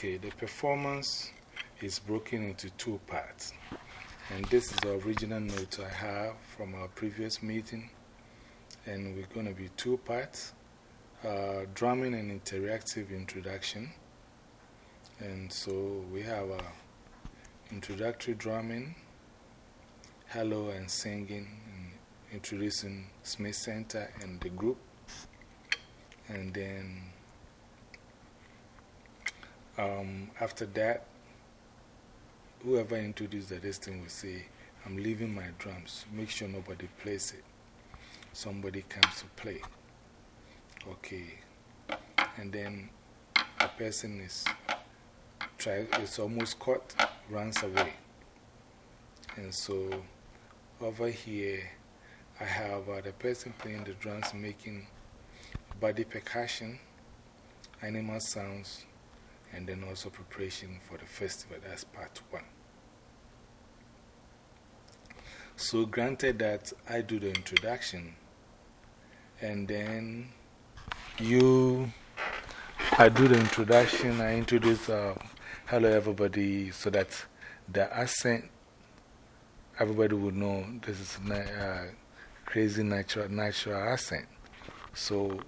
Okay, the performance is broken into two parts. And this is the original note I have from our previous meeting. And we're going to be two parts uh, drumming and interactive introduction. And so we have a introductory drumming, hello and singing, and introducing Smith Center and the group. And then um, after that, whoever introduced this thing will say, I'm leaving my drums. Make sure nobody plays it. Somebody comes to play. Okay. And then a person is, try, is almost caught, runs away. And so over here, I have uh, the person playing the drums making body percussion, animal sounds, and then also preparation for the festival. That's part one. So, granted that I do the introduction, and then you, I do the introduction, I introduce uh, hello everybody so that the accent, everybody would know this is uh, crazy natural, natural accent. So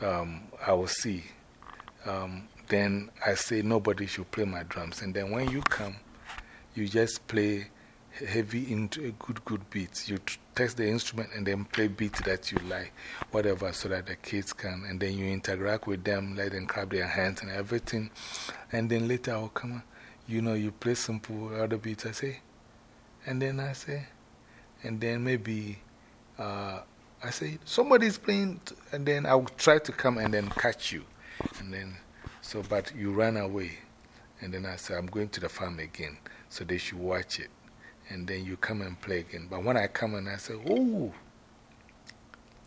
um, I will see. Um, then I say nobody should play my drums. And then when you come, you just play heavy into good, good beat. You test the instrument and then play beat that you like, whatever, so that the kids can. And then you interact with them, let them clap their hands and everything. And then later I'll come, you know, you play simple other beats. I say, and then I say, and then maybe uh, I say, somebody's playing, and then I'll try to come and then catch you. And then, so, but you ran away. And then I said, I'm going to the farm again, so they should watch it and then you come and play again. But when I come and I say, Oh,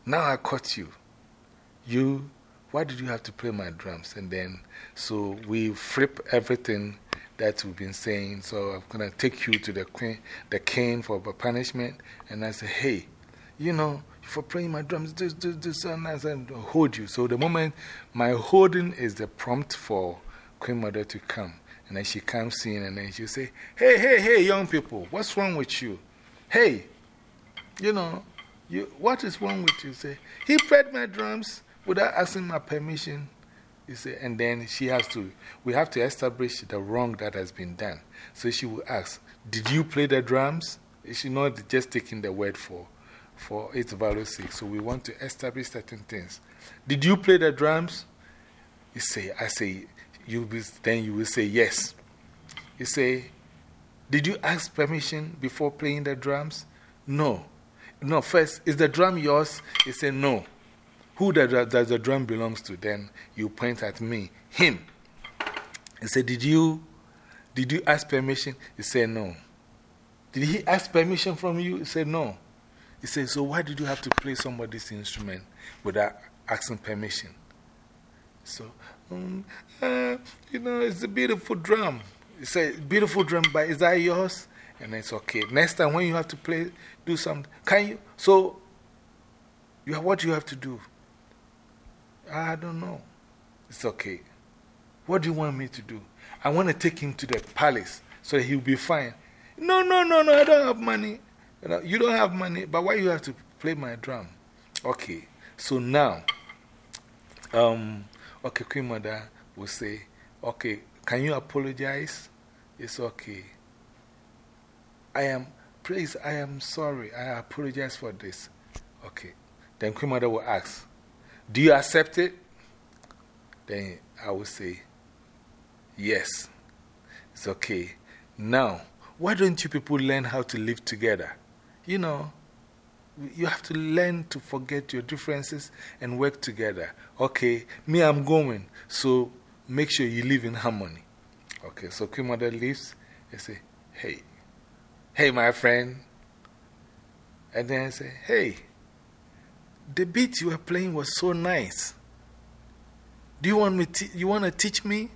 now I caught you. You, why did you have to play my drums? And then, so we flip everything that we've been saying. So I'm going to take you to the, queen, the cane for punishment. And I say, Hey, you know, for playing my drums, this, this, this, and I said, hold you. So the moment my holding is the prompt for Queen Mother to come. And then she comes in and then she'll say, Hey, hey, hey, young people, what's wrong with you? Hey, you know, you, what is wrong with you? Say, he played my drums without asking my permission. You say, and then she has to, we have to establish the wrong that has been done. So she will ask, Did you play the drums? She's not just taking the word for, for its value sake. So we want to establish certain things. Did you play the drums? You say, I say, you be, then you will say yes. You say, Did you ask permission before playing the drums? No. No, first, is the drum yours? You say, No. Who does, does the drum belongs to? Then you point at me, him. You say, Did you, did you ask permission? You say, No. Did he ask permission from you? You say, No. He said, So why did you have to play somebody's instrument without asking permission? So, um, uh, you know, it's a beautiful drum. It's a beautiful drum, but is that yours? And it's okay. Next time when you have to play, do something, can you? So, you have, what do you have to do? I don't know. It's okay. What do you want me to do? I want to take him to the palace so he'll be fine. No, no, no, no, I don't have money. You, know, you don't have money, but why you have to play my drum? Okay, so now, um, okay, Queen Mother will say, okay, can you apologize? It's okay. I am, please, I am sorry. I apologize for this. Okay. Then Queen Mother will ask, Do you accept it? Then I will say, Yes. It's okay. Now, why don't you people learn how to live together? You know, you have to learn to forget your differences and work together. Okay, me, I'm going. So make sure you live in harmony. Okay, so Queen Mother leaves. I say, Hey, hey, my friend. And then I say, Hey, the beat you were playing was so nice. Do you want, me you want to teach me?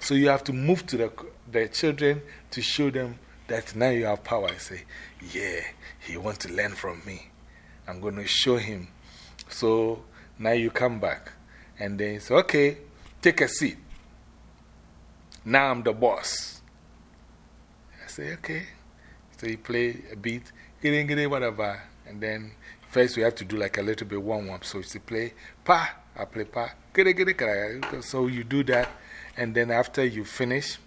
So you have to move to the, the children to show them that now you have power. I say, Yeah, he wants to learn from me. I'm going to show him. So now you come back. And then say, Okay, take a seat. now I'm the boss. I say, okay. So you play a beat, get in, get in, whatever. And then first we have to do like a little bit warm up. So you play pa, I play pa, it, get it. So you do that. And then after you finish,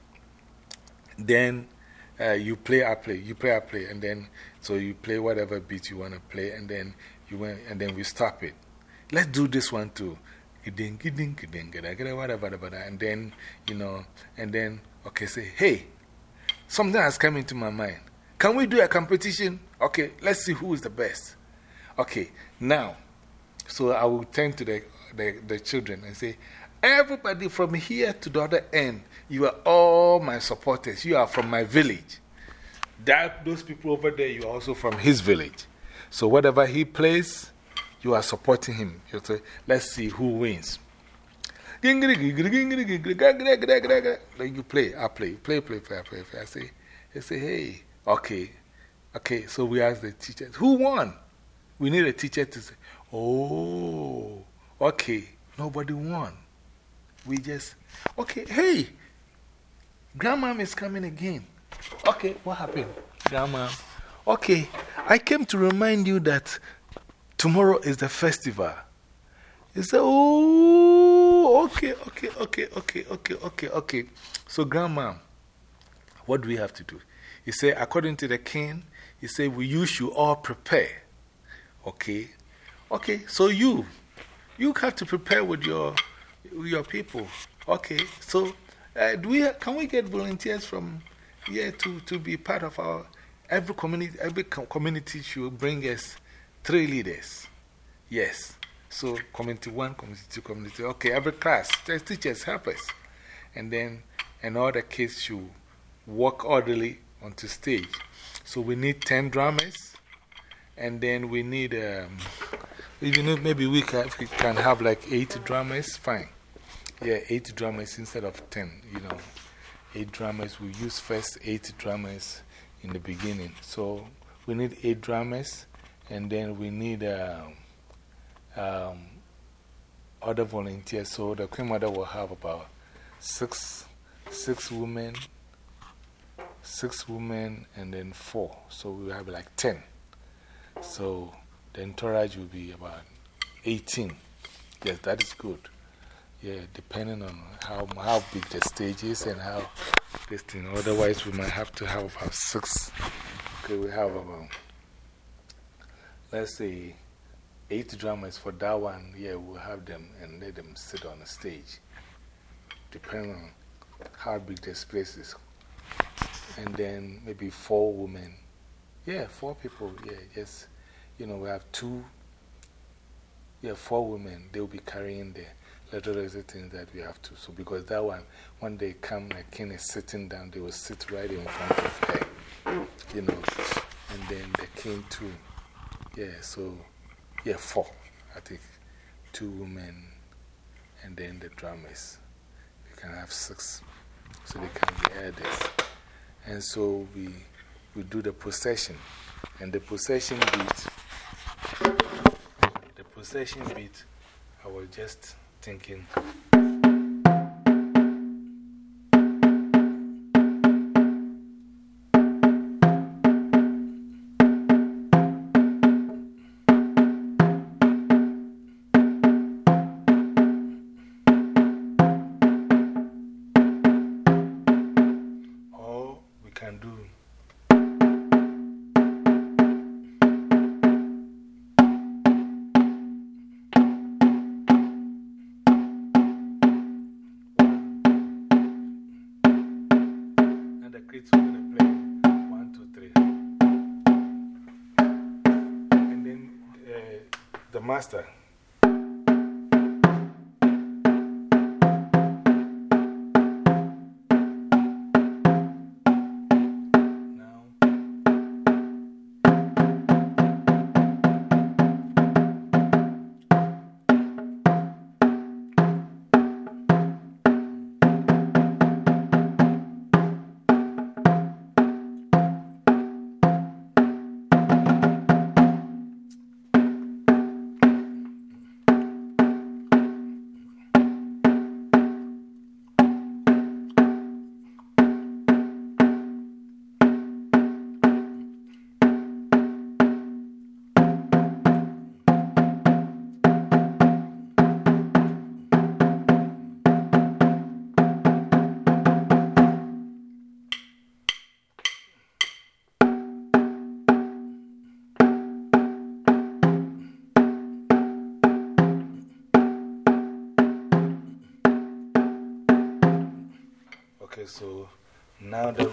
then uh, you play, I play, you play, I play. And then, so you play whatever beat you want to play. And then, you went, and then we stop it. Let's do this one too. And then, you know, and then, okay, say, hey, something has come into my mind. Can we do a competition? Okay, let's see who is the best. Okay, now, so I will turn to the, the, the children and say, Everybody from here to the other end, you are all my supporters. You are from my village. That, those people over there, you are also from his village. So, whatever he plays, you are supporting him. You say, let's see who wins. Then you play, I play, play, play, play, play. play. I say, I say, hey, okay, okay. So we ask the teachers, who won? We need a teacher to say, oh, okay, nobody won. We just, okay, hey, grandma is coming again. Okay, what happened? Grandma, okay, I came to remind you that tomorrow is the festival. He said, Oh, okay, okay, okay, okay, okay, okay, okay. So, grandma, what do we have to do? He said, according to the king, he said, we you should all prepare. Okay? Okay, so you, you have to prepare with your your people. Okay, so uh, do we, can we get volunteers from here to, to be part of our. Every community, every community should bring us three leaders. Yes. So, community one, community two, community. Okay, every class, teachers help us. And then, and all the kids should walk orderly onto stage. So, we need 10 drummers, and then we need, um, even if maybe we can, we can have like eight drummers, fine. Yeah, eight drummers instead of ten, you know. Eight drummers, we use first eight drummers in the beginning. So we need eight drummers, and then we need um, um, other volunteers. So the Queen Mother will have about six, six women, six women, and then four. So we have like ten. So the entourage will be about 18. Yes, that is good. Yeah, depending on how, how big the stage is and how this thing. Otherwise, we might have to have about six. Okay, we have about, let's say, eight drummers for that one. Yeah, we'll have them and let them sit on the stage, depending on how big the space is. And then maybe four women. Yeah, four people. Yeah, yes. You know, we have two, yeah, four women. They'll be carrying the little things that we have to. So, because that one, when they come, the king is sitting down, they will sit right in front of her, you know. And then the king, too. Yeah, so, yeah, four. I think two women and then the drummers. We can have six. So they can be elders. And so we, we do the procession. And the procession beat, the procession beat, I will just thinking. Master. So now the